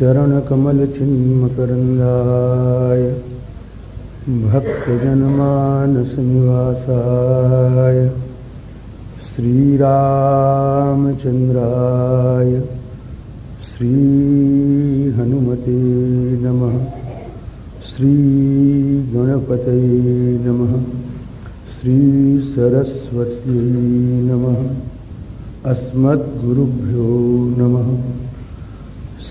चरणकमलचिन्मकरन्दाय भक्तजनमानसनिवासाय श्रीरामचन्द्राय श्रीहनुमते नमः श्रीगणपतये नमः श्रीसरस्वत्यै नमः अस्मद्गुरुभ्यो नमः।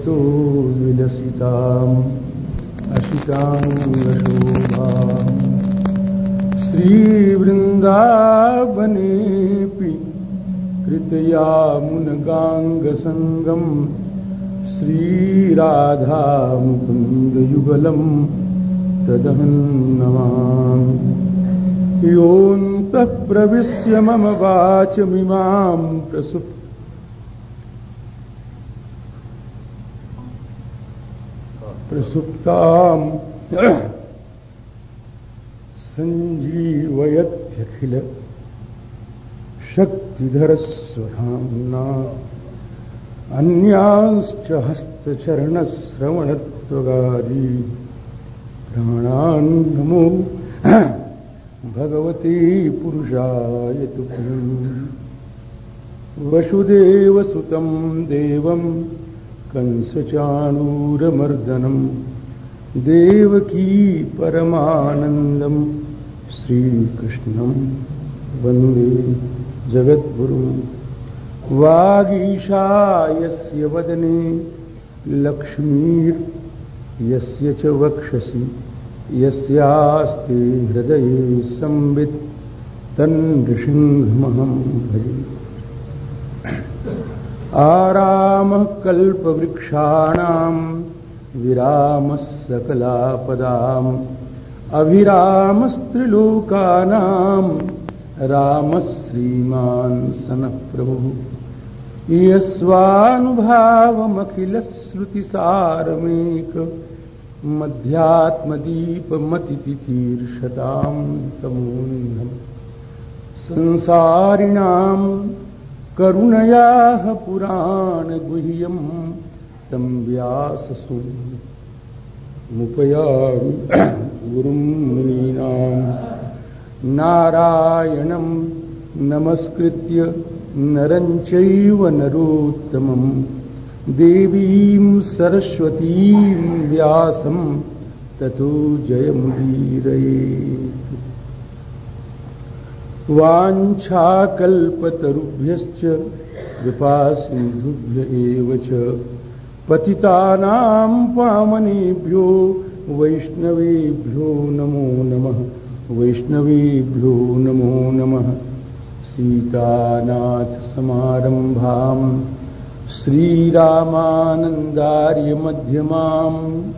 यत्रैकतो विलसिताम् अशिताङ्गशोभाम् श्रीवृन्दावनेऽपि कृतयामुनगाङ्गसङ्गम् श्रीराधामुकुन्दयुगलम् तदहं नमामि योऽन्तः प्रविश्य मम वाचमिमां प्रसुप् प्रसुप्ताम् सञ्जीवयत्यखिल शक्तिधरस्वधाम्ना अन्यांश्च हस्तचरणश्रवणत्वगादी प्राणान् नमो भगवते पुरुषाय तुभ्यम्। वसुदेवसुतं देवं कंसचाणूरमर्दनं देवकी परमानन्दं श्रीकृष्णं वंदे जगद्गुरुं वागीशायस्य वदने लक्ष्मीर्यस्य च वक्षसि। यस्यास्ते हृदये संवित् तन्नृसिंहमहं भजे। आरामः कल्पवृक्षाणां विरामः सकलापदाम् अभिरामस्त्रिलोकानां रामः श्रीमान् सनः प्रभुः यस्वानुभावमखिलश्रुतिसारमेक मध्यात्मदीपमतिथितीर्षतां तमोन्धम्। संसारिणां करुणयाः पुराणगुह्यं तं व्याससुमुपयामि गुरुं मुनीनां। नारायणं नमस्कृत्य नरं चैव नरोत्तमम् देवीं सरस्वतीं व्यासं ततो जयमुदीरयेत् वाञ्छाकल्पतरुभ्यश्च कृपासिन्धुभ्य एव च। पतितानां पावनेभ्यो वैष्णवेभ्यो नमो नमः। वैष्णवेभ्यो नमो नमः। सीतानाथसमारम्भाम्, श्रीरामानन्दार्यमध्यमाम्,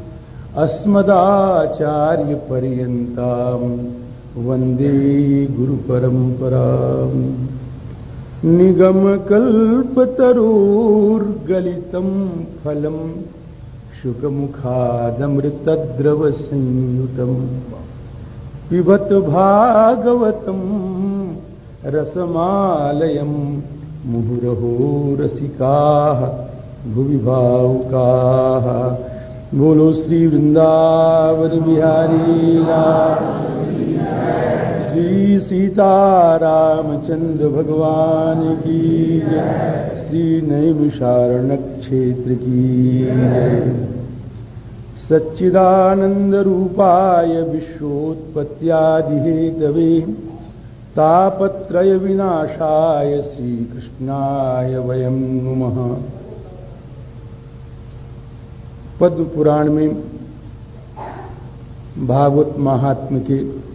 अस्मदाचार्यपर्यन्ताम्। वंदे गुरुपरम्पराम् निगमकल्पतरोर्गलितं फलं, शुकमुखादमृतद्रवसंयुतं। पिबत भागवतं, रसमालयं मुहुरहो रसिकाः भुवि भावुकाः बोलो श्री वृंदावन बिहारी लाल श्री सीतारामचंद्र भगवान की जय। श्री नैमिषारण क्षेत्र की जय। सच्चिदानंद रूपाय विश्वोत्पत्त्यादिहेतवे तापत्रय विनाशाय श्री कृष्णाय वयम नुमः। पद्म पुराण में भागवत महात्म के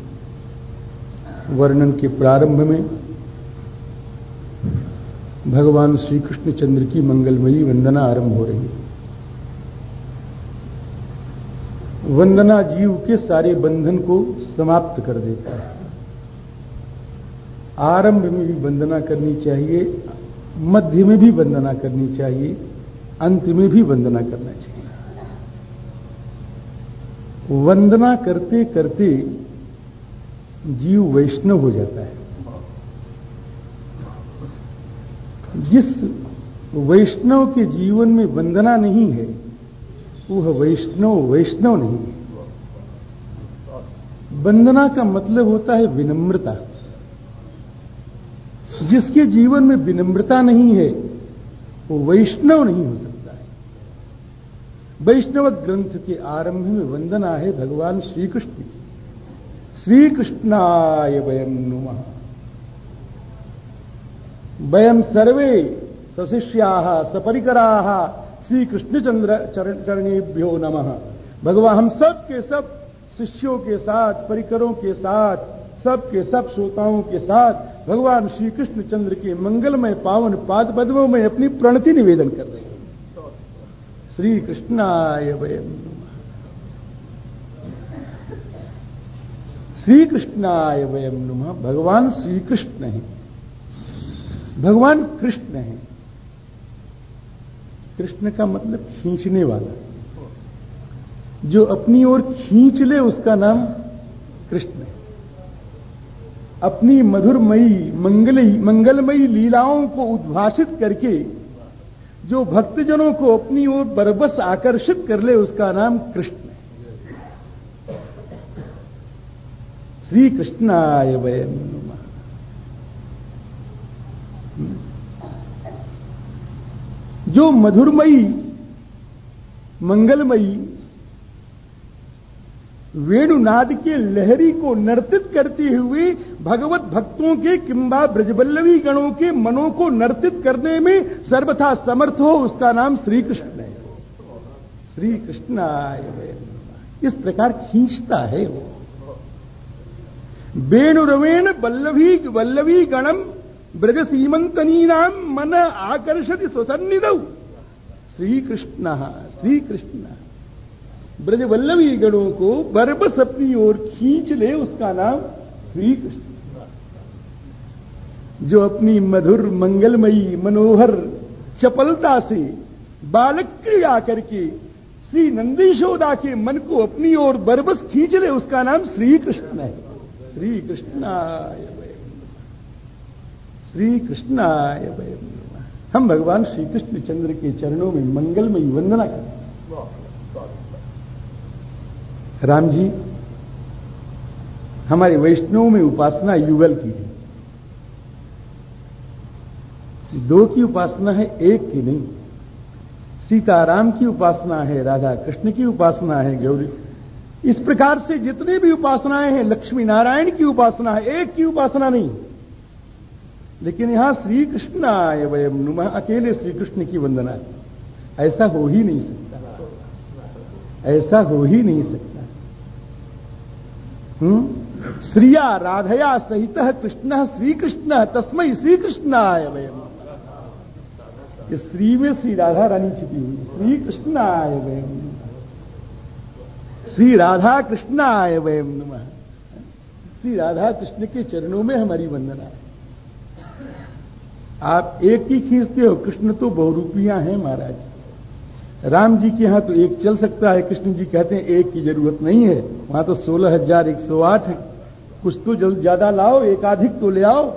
वर्णन के प्रारंभ में भगवान श्री कृष्ण चंद्र की मंगलमयी वंदना आरंभ हो रही है। वंदना जीव के सारे बंधन को समाप्त कर देता है। आरंभ में भी वंदना करनी चाहिए, मध्य में भी वंदना करनी चाहिए, अंत में भी वंदना करना चाहिए। वंदना करते करते जीव वैष्णव हो जाता है। जिस वैष्णव के जीवन में वंदना नहीं है, वह वैष्णव वैष्णव नहीं है। वंदना का मतलब होता है विनम्रता। जिसके जीवन में विनम्रता नहीं है, वो वैष्णव नहीं हो सकता है। वैष्णव ग्रंथ के आरंभ में वंदना है भगवान श्री कृष्ण की। श्रीकृष्णाय वयम नुम। वयम सर्वे सशिष्या, सपरिकरा श्रीकृष्णचंद्र चरणेभ्यो नम। भगवान हम सब के सब शिष्यों के साथ, परिकरों के साथ सब के सब श्रोताओं के साथ, भगवान श्री कृष्ण चंद्र के मंगलमय पावन पाद पद्मों में अपनी प्रणति निवेदन कर रहे हैं। श्री कृष्णाय वयम श्री कृष्णाय वयम नुम। भगवान श्री कृष्ण है। भगवान कृष्ण है। कृष्ण का मतलब खींचने वाला। जो अपनी ओर खींच ले, उसका नाम कृष्ण है। अपनी मधुरमयी मंगलई मंगलमयी लीलाओं को उद्भाषित करके, जो भक्तजनों को अपनी ओर बरबस आकर्षित कर ले, उसका नाम कृष्ण श्री कृष्णाय वयम जो मधुरमयी, मंगलमयी, वेणुनाद के लहरी को नर्तित करते हुए भगवत भक्तों के किंबा ब्रजबल्लवी गणों के मनों को नर्तित करने में सर्वथा समर्थ हो, उसका नाम श्री कृष्ण है श्री कृष्णाय इस प्रकार खींचता है वो। वेणुरवेण वल्लभी वल्लभी गणम ब्रज सीमंतनी नाम मन आकर्षति कृष्ण श्री कृष्ण ब्रज वल्लभी गणों को बरबस अपनी ओर खींच ले उसका नाम श्री कृष्ण जो अपनी मधुर, मंगलमयी, मनोहर, चपलता से बालक क्रिया करके श्री नंदीशोदा के मन को अपनी ओर बरबस खींच ले उसका नाम श्री कृष्ण है। श्री कृष्णाय श्री कृष्णाय हम भगवान श्री कृष्ण चंद्र के चरणों में मंगलमयी वंदना करते राम जी हमारे वैष्णव में उपासना युगल की है। दो की उपासना है, एक की नहीं। सीताराम की उपासना है, राधा कृष्ण की उपासना है, गौरी इस प्रकार से जितनी भी उपासनाएँ हैं, लक्ष्मी नारायण की उपासना है, एक की उपासना नहीं। लेकिन यहाँ श्री कृष्ण आए वयम नुम, अकेले श्री कृष्ण की वंदना है। ऐसा हो ही नहीं सकता। ऐसा हो ही नहीं सकता। हम्म? श्रिया राधया सहित कृष्ण श्री कृष्ण तस्मय श्री कृष्ण आय वयम श्री में श्री राधा रानी छिपी हुई। श्री कृष्ण आय वयम। श्री राधा कृष्ण आय वयम नम। श्री राधा कृष्ण के चरणों में हमारी वंदना है। आप एक ही खींचते हो, कृष्ण तो बहुरूपियाँ हैं महाराज। राम जी के यहाँ तो एक चल सकता है, कृष्ण जी कहते हैं, एक की ज़रूरत नहीं है। वहाँ तो सोलह हज़ार एक सौ आठ है। कुछ तो जल्द ज़्यादा लाओ एकाधिक तो ले आओ।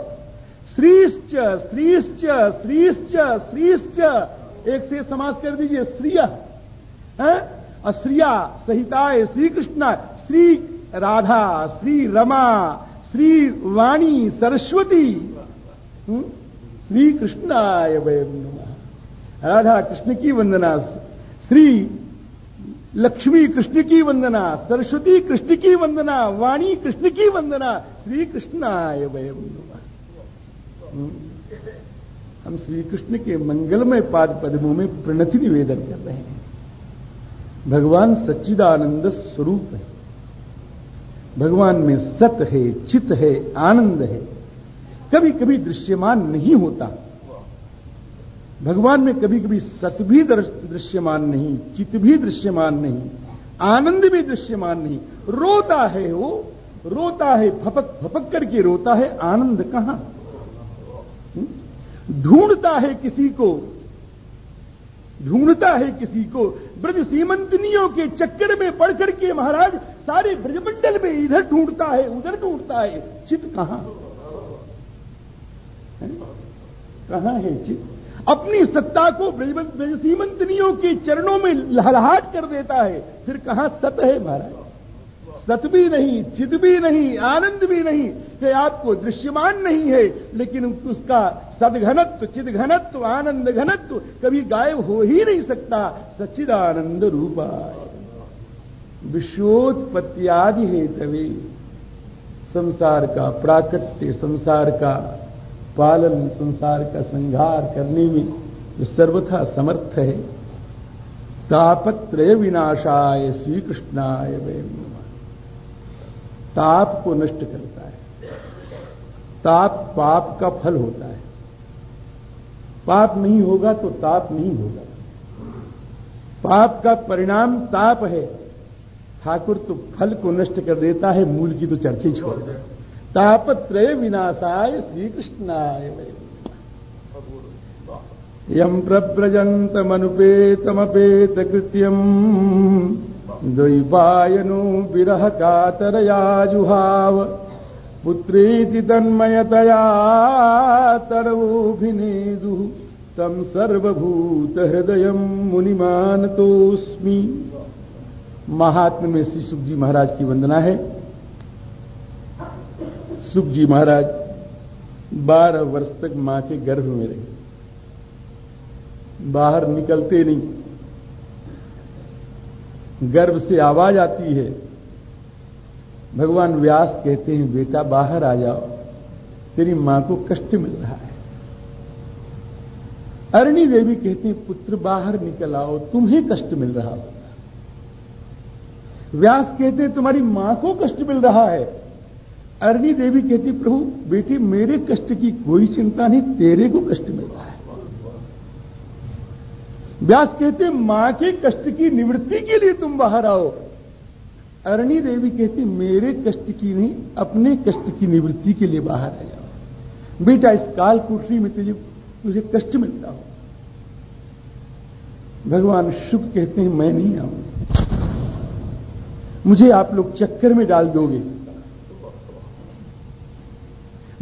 श्रीश्च श्रीश्च श्रीश्च श्रीश्च, एक से समास कर दीजिए, श्रिय। अश्रिया सहिताय श्री कृष्ण श्री राधा, श्री रमा, श्री वाणी, सरस्वती हम्म? श्री कृष्णाय वयम राधा कृष्ण की वंदना, श्री लक्ष्मी कृष्ण की वंदना, सरस्वती कृष्ण की वंदना, वाणी कृष्ण की वंदना श्री कृष्णाय वयम हम्म। हम श्री कृष्ण के मंगलमय पाद पद्मों में प्रणति निवेदन कर रहे हैं भगवान सच्चिदानंद स्वरूप है। भगवान में सत है, चित है, आनंद है। कभी कभी दृश्यमान नहीं होता। भगवान में कभी कभी सत भी दृश्यमान नहीं, चित भी दृश्यमान नहीं, आनंद भी दृश्यमान नहीं। रोता है वो, रोता है, फपक फपक करके रोता है, आनंद कहाँ? ढूंढता है किसी को, ढूंढता है किसी को ब्रज सीमंतनियों के चक्कर में पड़ करके महाराज सारे ब्रजमंडल में इधर ढूंढता है, उधर ढूंढता है। चित कहाँ? कहा है चित अपनी सत्ता को ब्रज सीमंतनियों के चरणों में लहलहाट कर देता है। फिर कहाँ सत है महाराज? सत भी नहीं, चित भी नहीं, आनंद भी नहीं कि आपको दृश्यमान नहीं है, लेकिन उसका सदघनत्व चिद घनत्व आनंद घनत्व कभी गायब हो ही नहीं सकता। सच्चिदानंद रूपा। विश्वोत्पत्तियादि है तवे। संसार का प्राकट्य, संसार का पालन, संसार का संहार करने में जो सर्वथा समर्थ है, तापत्रय विनाशाय श्री कृष्णाय वयम ताप को नष्ट करता है। ताप पाप का फल होता है। पाप नहीं होगा तो ताप नहीं होगा। पाप का परिणाम ताप है। ठाकुर तो फल को नष्ट कर देता है, मूल की तो चर्चा ही छोड़ दे। ताप त्रय विनाशाय श्री कृष्णाय यम प्रव्रजंत प्रव्रजंतमनुपेतमपेत कृत्यम द्वैपायनो विरह कातरया जुहाव पुत्रेति तन्मयतया तरवोभिनेदु। तम सर्वभूत हृदय मुनिमानतोस्मी महात्म में श्री सुख जी महाराज की वंदना है। सुख जी महाराज, बारह वर्ष तक माँ के गर्भ में रहे। बाहर निकलते नहीं। गर्भ से आवाज़ आती है। भगवान व्यास कहते हैं, बेटा, बाहर आ जाओ। तेरी माँ को कष्ट मिल रहा है। अरणी देवी कहते हैं, पुत्र, बाहर निकल आओ। तुम्हें कष्ट मिल रहा हो व्यास कहते हैं, तुम्हारी माँ को कष्ट मिल रहा है। अरणी देवी कहती प्रभु, बेटी, मेरे कष्ट की कोई चिंता नहीं, तेरे को कष्ट मिल रहा है। व्यास कहते, माँ के कष्ट की निवृत्ति के लिए तुम बाहर आओ। अरणी देवी कहती, मेरे कष्ट की नहीं, अपने कष्ट की निवृत्ति के लिए बाहर आ जाओ। बेटा, इस काल कुटरी में तुझे तुझे कष्ट मिलता हो। भगवान शुभ कहते हैं, मैं नहीं आऊँगा। मुझे आप लोग चक्कर में डाल दोगे।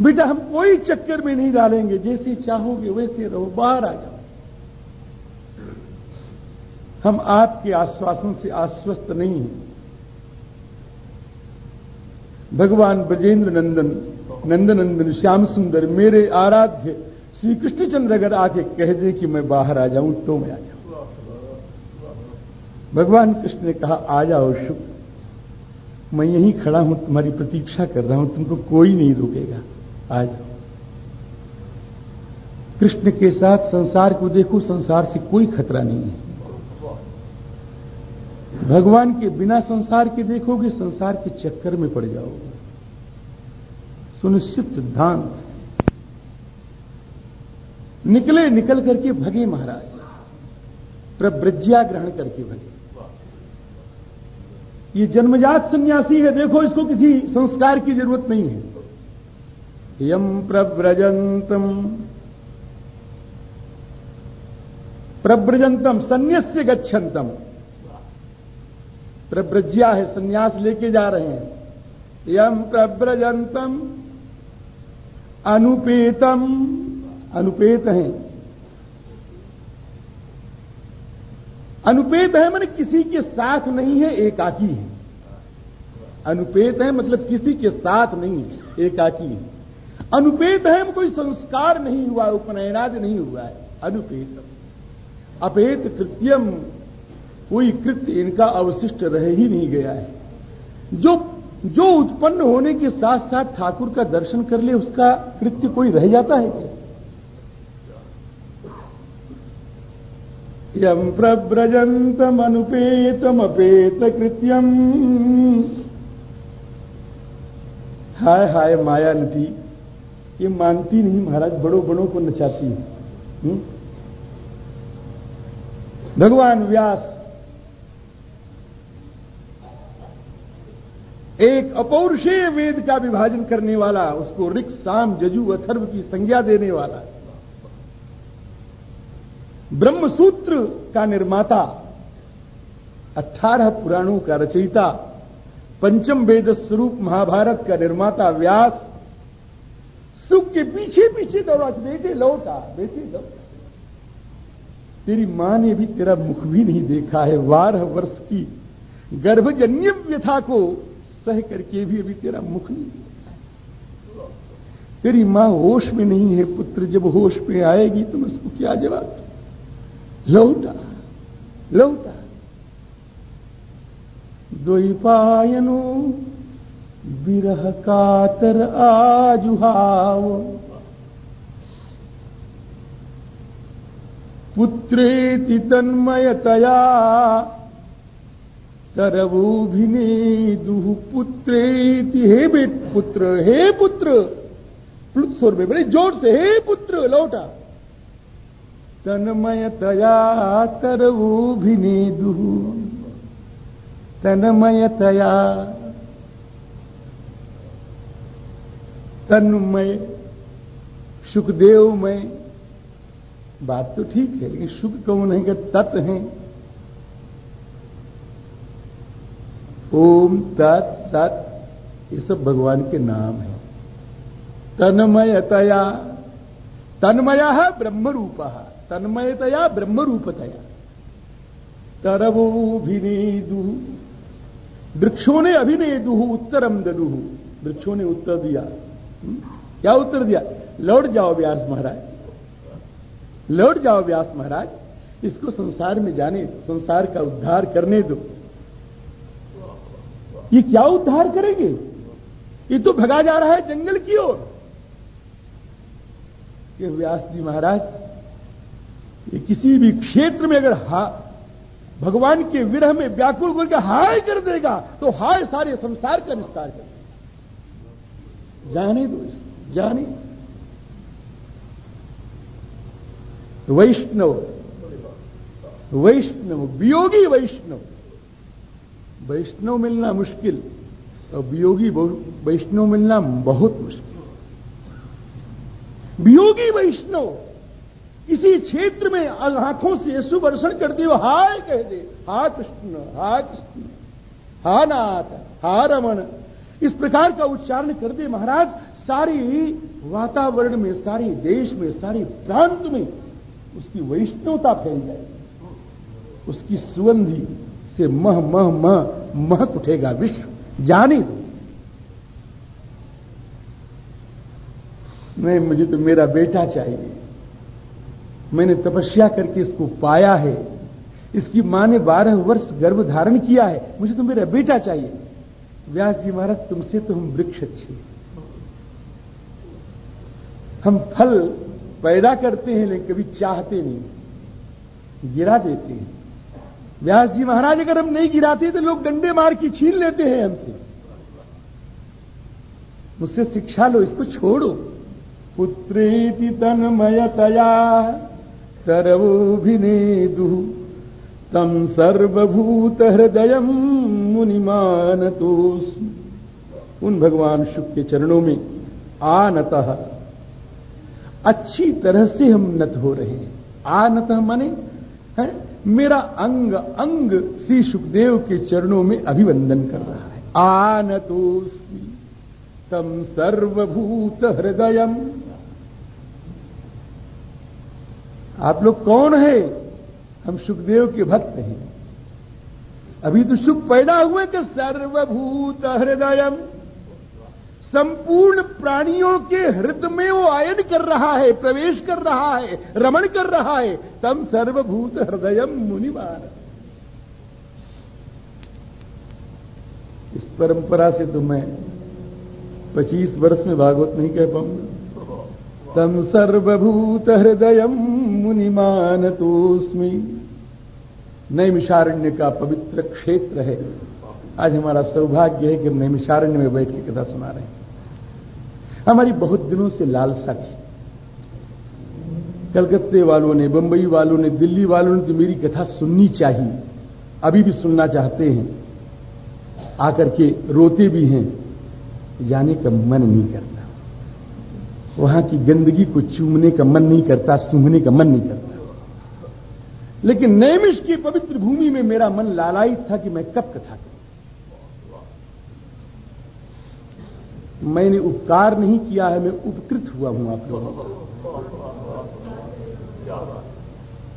बेटा, हम कोई चक्कर में नहीं डालेंगे, जैसे चाहोगे वैसे रहो, बाहर आ जाओ। हम आपके आश्वासन से आश्वस्त नहीं हैं। भगवान ब्रजेंद्र नंदन, नंदनंदन श्याम सुंदर, मेरे आराध्य श्री कृष्णचंद्र अगर आके कह दे कि मैं बाहर आ जाऊँ तो मैं आ जाऊँ। भगवान कृष्ण ने कहा, आ जाओ शुभ। मैं यहीं खड़ा हूँ, तुम्हारी प्रतीक्षा कर रहा हूँ, तुमको कोई नहीं रोकेगा। आ जाओ। कृष्ण के साथ संसार को देखो, संसार से कोई खतरा नहीं है। भगवान के बिना संसार के देखोगे, संसार के चक्कर में पड़ जाओगे। सुनिश्चित सिद्धांत। निकले, निकल करके भगे महाराज। प्रब्रज्या ग्रहण करके भगे। ये जन्मजात सन्यासी है, देखो इसको किसी संस्कार की ज़रूरत नहीं है। यम प्रव्रजंतम प्रव्रजंतम सन्यास्य गच्छन्तम। प्रव्रज्या है, संन्यास लेके जा रहे हैं। यम प्रव्रजंतम अनुपेतम, अनुपेत है। अनुपेत है मैंने किसी के साथ नहीं है, एकाकी है। अनुपेत है मतलब किसी के साथ नहीं है, एकाकी है। अनुपेत है कोई संस्कार नहीं हुआ, उपनयनाद नहीं हुआ है। अनुपेत अपेत कृत्यम कोई कृत्य इनका अवशिष्ट रह ही नहीं गया है। जो जो उत्पन्न होने के साथ साथ ठाकुर का दर्शन कर ले, उसका कृत्य कोई रह जाता है क्या? यम प्रव्रजंतम अनुपेतम अपेत कृत्यम हाय हाय, माया नटी ये मानती नहीं, महाराज बड़ों बड़ों को नचाती है। हम्म? भगवान व्यास एक अपौरुषेय वेद का विभाजन करने वाला, उसको ऋक साम जजु अथर्व की संज्ञा देने वाला। ब्रह्म सूत्र का निर्माता अठारह पुराणों का रचयिता, पंचम वेद स्वरूप महाभारत का निर्माता व्यास, सुख के पीछे पीछे दौड़ा बेटे लौटा बेटे लौटा। तेरी माँ ने भी तेरा मुख भी नहीं देखा है बारह वर्ष की गर्भजन्य व्यथा को सह करके भी अभी तेरा मुख नहीं तेरी माँ होश में नहीं है, पुत्र जब होश में आएगी तुम उसको क्या जवाब लौटा लौटा। द्वैपायनो, विरह कातर आजुहाव। पुत्रेति तन्मयतया तरवोभिनेदुः पुत्रेति हे बेट पुत्र, हे पुत्र। प्लुत स्वर में बड़े ज़ोर से, हे पुत्र, लौटा। तन्मयतया तरवोभिनेदुः तन्मयतया तन्मय सुखदेव में बात तो ठीक है, लेकिन सुख कौन है कि तत् है? ओम तत् सत, ये सब भगवान के नाम है। तन्मयतया, तन्मया ब्रह्म रूप तन्मयतया ब्रह्म रूपतया तरवोभिनेदु वृक्षों ने अभिनेदु उत्तरम ददु। वृक्षों ने उत्तर दिया। क्या उत्तर दिया? लौट जाओ व्यास महाराज। लौट जाओ व्यास महाराज, इसको संसार में जाने, संसार का उद्धार करने दो। ये क्या उद्धार करेंगे? ये तो भगा जा रहा है जंगल की ओर। ये व्यास जी महाराज, ये किसी भी क्षेत्र में अगर हा, भगवान के विरह में व्याकुल करके हाय कर देगा तो हाय सारे संसार का निस्तार कर जाने दो इसको जाने वैष्णव वैष्णव, वियोगी वैष्णव। वैष्णव मिलना मुश्किल वियोगी वैष्णव मिलना बहुत मुश्किल। वियोगी वैष्णव किसी क्षेत्र में आँखों से सुवर्षण करते हुए हाय कह दे हा कृष्ण हा कृष्ण हा नाथ हा रमन इस प्रकार का उच्चारण कर दे महाराज, सारी वातावरण में, सारी देश में, सारी प्रांत में उसकी वैष्णवता फैल जाएगी। उसकी सुगंधी से मह मह मह महक उठेगा विश्व। जाने दो। नहीं, मुझे तो मेरा बेटा चाहिए। मैंने तपस्या करके इसको पाया है। इसकी माँ ने बारह वर्ष गर्भ धारण किया है। मुझे तो मेरा बेटा चाहिए। व्यास जी महाराज, तुमसे तो हम वृक्ष अच्छे हम फल पैदा करते हैं, लेकिन कभी चाहते नहीं। गिरा देते हैं। व्यास जी महाराज, अगर हम नहीं गिराते तो लोग डंडे मार की छीन लेते हैं हमसे। मुझसे शिक्षा लो, इसको छोड़ो। पुत्रेति तन्मयतया तरवोभिनेदु। तम सर्वभूत हृदय मुनिमानतोस्म उन भगवान शुभ के चरणों में आनत। अच्छी तरह से हम नत हो रहे हैं। आनत माने, है? मेरा अंग अंग श्री सुखदेव के चरणों में अभिवंदन कर रहा है। आनतोस्मी तम सर्वभूत हृदय आप लोग कौन है? हम सुखदेव के भक्त हैं। अभी तो सुख पैदा हुए कि सर्वभूत हृदय संपूर्ण प्राणियों के हृदय में वो आयन कर रहा है, प्रवेश कर रहा है, रमण कर रहा है। तम सर्वभूत हृदय मुनिमान इस परंपरा से तो मैं पच्चीस वर्ष में भागवत नहीं कह पाऊँगा। तम सर्वभूत हृदय मुनिमान तोस्मी। नैमिषारण्य का पवित्र क्षेत्र है। आज हमारा सौभाग्य है कि हम नैमिषारण्य में बैठ के कथा सुना रहे हैं। हमारी बहुत दिनों से लालसा थी कलकत्ते वालों ने, बंबई वालों ने, दिल्ली वालों ने तो मेरी कथा सुननी चाहिए। अभी भी सुनना चाहते हैं। आकर के रोते भी हैं। जाने का मन नहीं करता। वहाँ की गंदगी को चूमने का मन नहीं करता, सूंघने का मन नहीं करता। लेकिन नैमिष की पवित्र भूमि में मेरा मन लालायित था कि मैं कब कथा करूँ। मैंने उपकार नहीं किया है, मैं उपकृत हुआ हूँ आप लोगों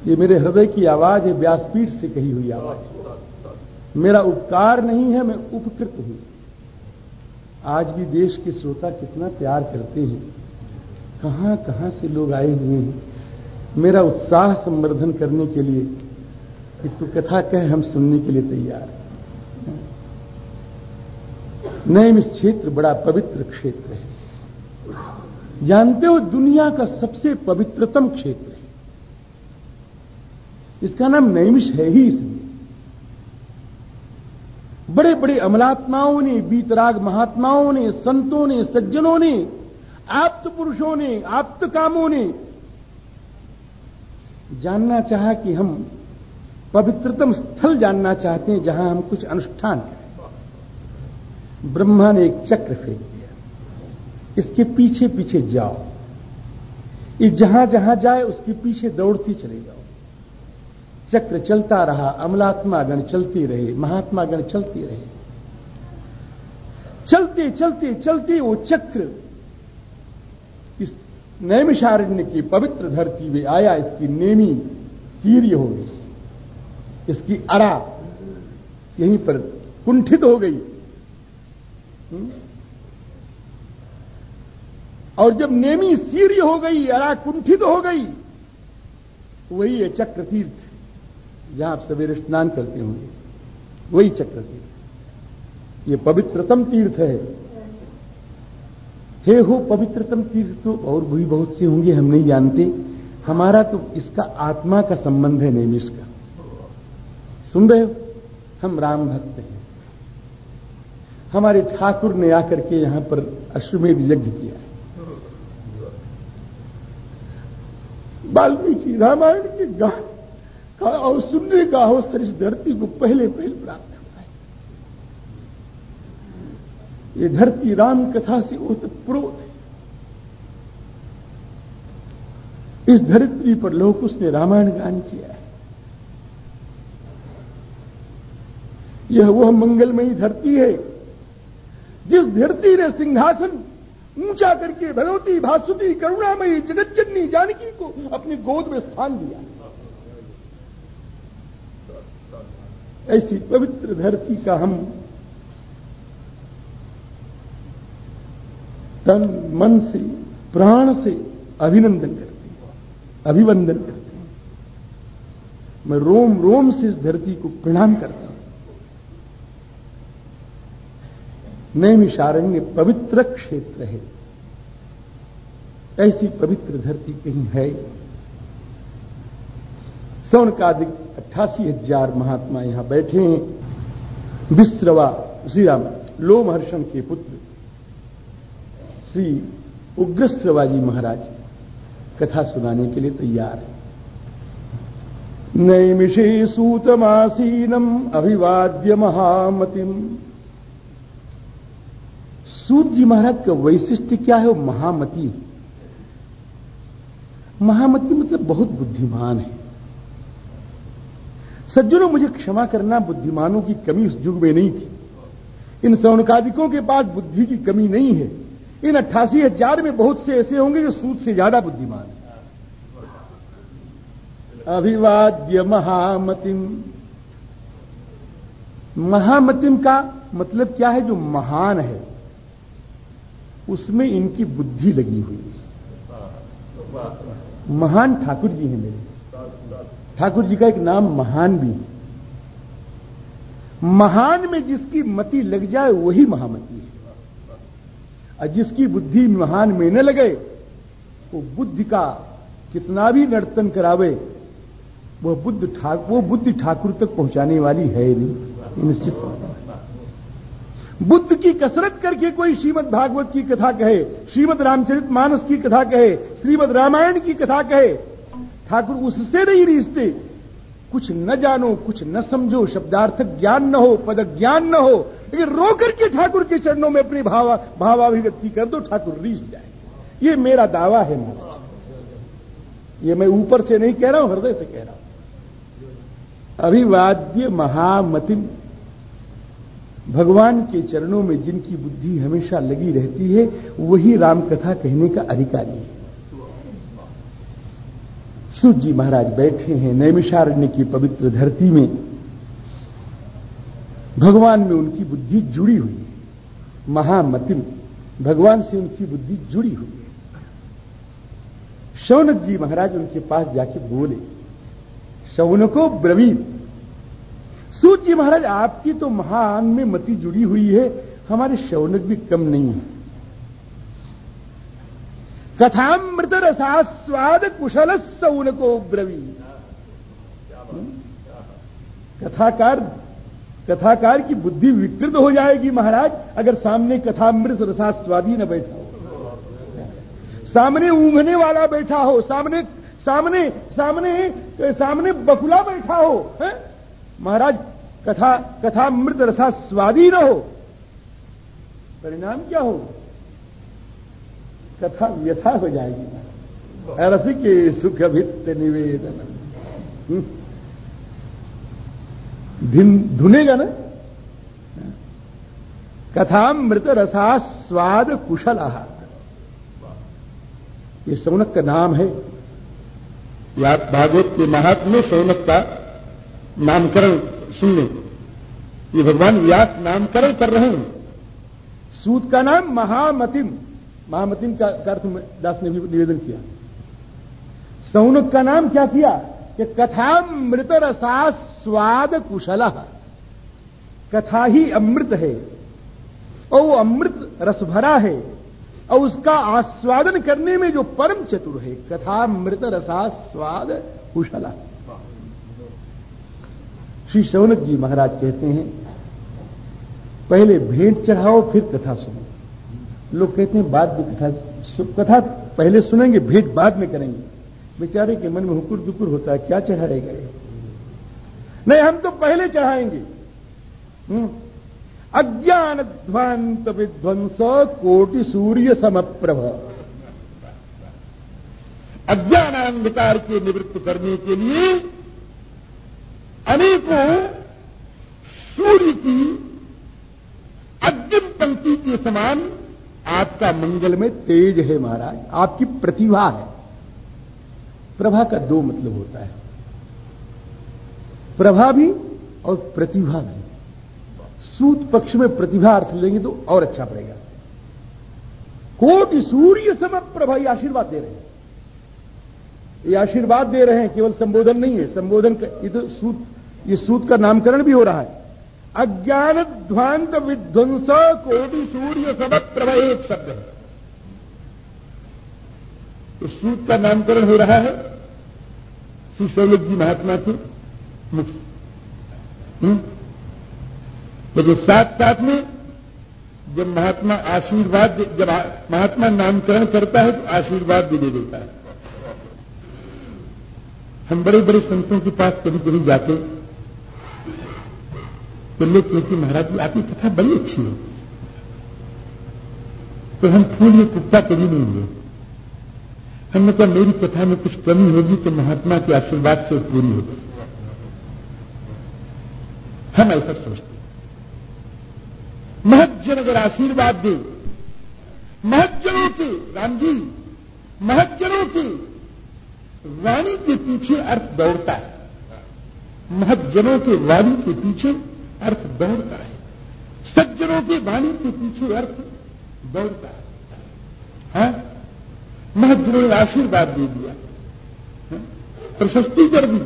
ये मेरे हृदय की आवाज़ है, व्यासपीठ से कही हुई आवाज़। मेरा उपकार नहीं है, मैं उपकृत हूँ। आज भी देश के श्रोता कितना प्यार करते हैं। कहाँ कहाँ से लोग आए हुए हैं? मेरा उत्साह संवर्धन करने के लिए कि तू कथा कह हम सुनने के लिए तैयार हैं। नैम इस क्षेत्र बड़ा पवित्र क्षेत्र है। जानते हो दुनिया का सबसे पवित्रतम क्षेत्र है। इसका नाम नैमिष है ही इसलिए बड़े बड़े अमलात्माओं ने, बीतराग महात्माओं ने, संतों ने, सज्जनों ने, आप्त पुरुषों ने, आप्त कामों ने जानना चाहा कि हम पवित्रतम स्थल जानना चाहते हैं जहाँ हम कुछ अनुष्ठान करें। ब्रह्मा ने एक चक्र फेंक दिया। इसके पीछे पीछे जाओ। ये जहाँ जहाँ जाए, उसके पीछे दौड़ती चले जाओ। चक्र चलता रहा, अमलात्मा गण चलते रहे, महात्मा गण चलते रहे। चलते चलते चलते वो चक्र इस नैमिषारण्य की पवित्र धरती में आया, इसकी नेमी सीर्य हो गई। इसकी अरा यहीं पर कुंठित हो गई? और जब नेमी सीर्य हो गई अरा कुंठित हो गई, वही है चक्र तीर्थ जहाँ आप सवेरे स्नान करते होंगे, वही चक्र तीर्थ ये पवित्रतम तीर्थ है। हे हो पवित्रतम तीर्थ तो और भी बहुत से होंगे, हम नहीं जानते। हमारा तो इसका आत्मा का संबंध है नैमिष का। सुन रहे हो? हम राम भक्त हैं। हमारे ठाकुर ने आकर के यहाँ पर अश्वमेध यज्ञ किया। है वाल्मीकि रामायण के गान का और सुनने का अवसर इस धरती को पहले पहले प्राप्त हुआ है। ये धरती राम कथा से ओतप्रोत है। इस धरित्री पर लोग उसने रामायण गान किया है। यह वह मंगलमयी धरती है जिस धरती ने सिंहासन ऊँचा करके भगवती भासुती करुणामयी जगज्जननी जानकी को अपनी गोद में स्थान दिया। ऐसी पवित्र धरती का हम तन, मन से, प्राण से अभिनंदन करते हैं, अभिवंदन करते हैं। मैं रोम रोम से इस धरती को प्रणाम करता हूँ नैमिषारण्य पवित्र क्षेत्र है। ऐसी पवित्र धरती कहीं है सौन का अधिक अट्ठासी हज़ार महात्मा यहाँ बैठे हैं। विश्रवा श्री राम लोमहर्षण के पुत्र श्री उग्रश्रवाजी महाराज कथा सुनाने के लिए तैयार है। नैमिषे सूतमासीनम अभिवाद्य महामतिम। सूत जी महाराज का वैशिष्ट क्या है? वो महामती। महामती मतलब बहुत बुद्धिमान है। सज्जनों, मुझे क्षमा करना, बुद्धिमानों की कमी उस युग में नहीं थी। इन सौनकादिकों के पास बुद्धि की कमी नहीं है। इन अट्ठासी हज़ार में बहुत से ऐसे होंगे जो सूद से ज़्यादा बुद्धिमान है। अभिवाद्य महामतिम महामतिम का मतलब क्या है? जो महान है। उसमें इनकी बुद्धि लगी हुई। है महान ठाकुर जी हैं मेरे। ठाकुर जी का एक नाम महान भी है। महान में जिसकी मति लग जाए, वही महामती है। और जिसकी बुद्धि महान में न लगे, वो बुद्धि का कितना भी नर्तन करावे वह बुद्ध ठाकुर वो बुद्धि ठाकुर तक पहुँचाने वाली है नहीं। निश्चित बुद्ध की कसरत करके कोई श्रीमद भागवत की कथा कहे, श्रीमद रामचरित मानस की कथा कहे, श्रीमद रामायण की कथा कहे। ठाकुर उससे नहीं रिश्ते। कुछ न जानो, कुछ न समझो, शब्दार्थक ज्ञान न हो, पद ज्ञान न हो, लेकिन रो करके ठाकुर के चरणों में अपनी भावा, भावाभिव्यक्ति कर दो, ठाकुर रीस जाए। ये मेरा दावा है महाराज। ये मैं ऊपर से नहीं कह रहा हूँ, हृदय से कह रहा हूँ। अभिवाद्य महामतिम भगवान के चरणों में जिनकी बुद्धि हमेशा लगी रहती है, वही रामकथा कहने का अधिकारी है। सूत जी महाराज बैठे हैं नैमिषारण्य की पवित्र धरती में। भगवान में उनकी बुद्धि जुड़ी हुई है। महामतिम, भगवान से उनकी बुद्धि जुड़ी हुई है। शौनक जी महाराज उनके पास जाके बोले, शौनको ब्रवीत। सूत जी महाराज, आपकी तो महान में मति जुड़ी हुई है। हमारे शौनक भी कम नहीं है। कथामृत रसास्वाद कुशल सौन को ब्रवी कथाकार कथाकार की बुद्धि विकृत हो जाएगी महाराज, अगर सामने कथामृत रसास्वादी न बैठा हो। सामने ऊंघने वाला बैठा हो, सामने सामने सामने सामने बकुला बैठा हो, है? महाराज, कथा कथामृत रसास्वादी न हो। परिणाम क्या हो? कथा व्यथा हो जाएगी। रसिक सुख भित्त निवेदन। हम्म। धुनेगा ना? कथा मृत रसा स्वाद कुशल। ये सौनक का नाम है। भागवत के महात्मा सौनक का नामकरण, सुन ले। ये भगवान व्यास नामकरण कर रहे हैं। सूत का नाम महामतिम। महामतिम का अर्थ दास ने भी निवेदन किया। सौनक का नाम क्या किया? कि कथा मृत रसा स्वाद कुशल। कथा ही अमृत है। और वो अमृत रस भरा है। और उसका आस्वादन करने में जो परम चतुर है। कथा मृत रसा स्वाद कुशला। श्री शौनक जी महाराज कहते हैं, पहले भेंट चढ़ाओ, फिर कथा सुनो। लोग कहते हैं, बाद में कथा कथा पहले सुनेंगे, भेंट बाद में करेंगे। बेचारे के मन में हुकुर दुकुर होता है, क्या चढ़ाएगा नहीं, हम तो पहले चढ़ाएँगे। हम्म। अज्ञान ध्वंत विध्वंस कोटि सूर्य समप्रभ। अज्ञानांधकार के निवृत्त करने के लिए अनेकों सूर्य की अग्निम पंक्ति के समान आपका मंगल में तेज है महाराज, आपकी प्रतिभा है। प्रभा का दो मतलब होता है। प्रभा भी और प्रतिभा भी। सूत पक्ष में प्रतिभा अर्थ लेंगे तो और अच्छा पड़ेगा। कोटि सूर्य सम प्रभा आशीर्वाद दे रहे हैं। ये आशीर्वाद दे रहे हैं, केवल संबोधन नहीं है। संबोधन ये तो सूत ये सूत का नामकरण भी हो रहा है। अज्ञान ध्वांत विध्वंस कोटि सूर्य सब एक शब्द है। तो सूत का नामकरण हो रहा है। सुशौलभ जी महात्मा थे मुक्त हम्म? तो साथ साथ में जब महात्मा आशीर्वाद, जब महात्मा नामकरण करता है तो आशीर्वाद भी दे देता है। हम बड़े बड़े संतों के पास कभी कभी जाते तो लोग कहते महाराज जी आपकी कथा बड़ी अच्छी है। तो हम फूल में कुत्ता कभी नहीं हुए हमने कहा, मेरी कथा में कुछ कमी होगी तो महात्मा के आशीर्वाद से पूरी होगी। हम ऐसा सोचते महज्जन अगर आशीर्वाद दे महज्जनों के, राम जी महज्जनों के वाणी के पीछे अर्थ दौड़ता है। महजनों के वाणी के पीछे अर्थ दौड़ता है सज्जनों की वाणी के पीछे अर्थ दौड़ता है हाँ? आशीर्वाद दे दिया हाँ? प्रशस्ति कर दी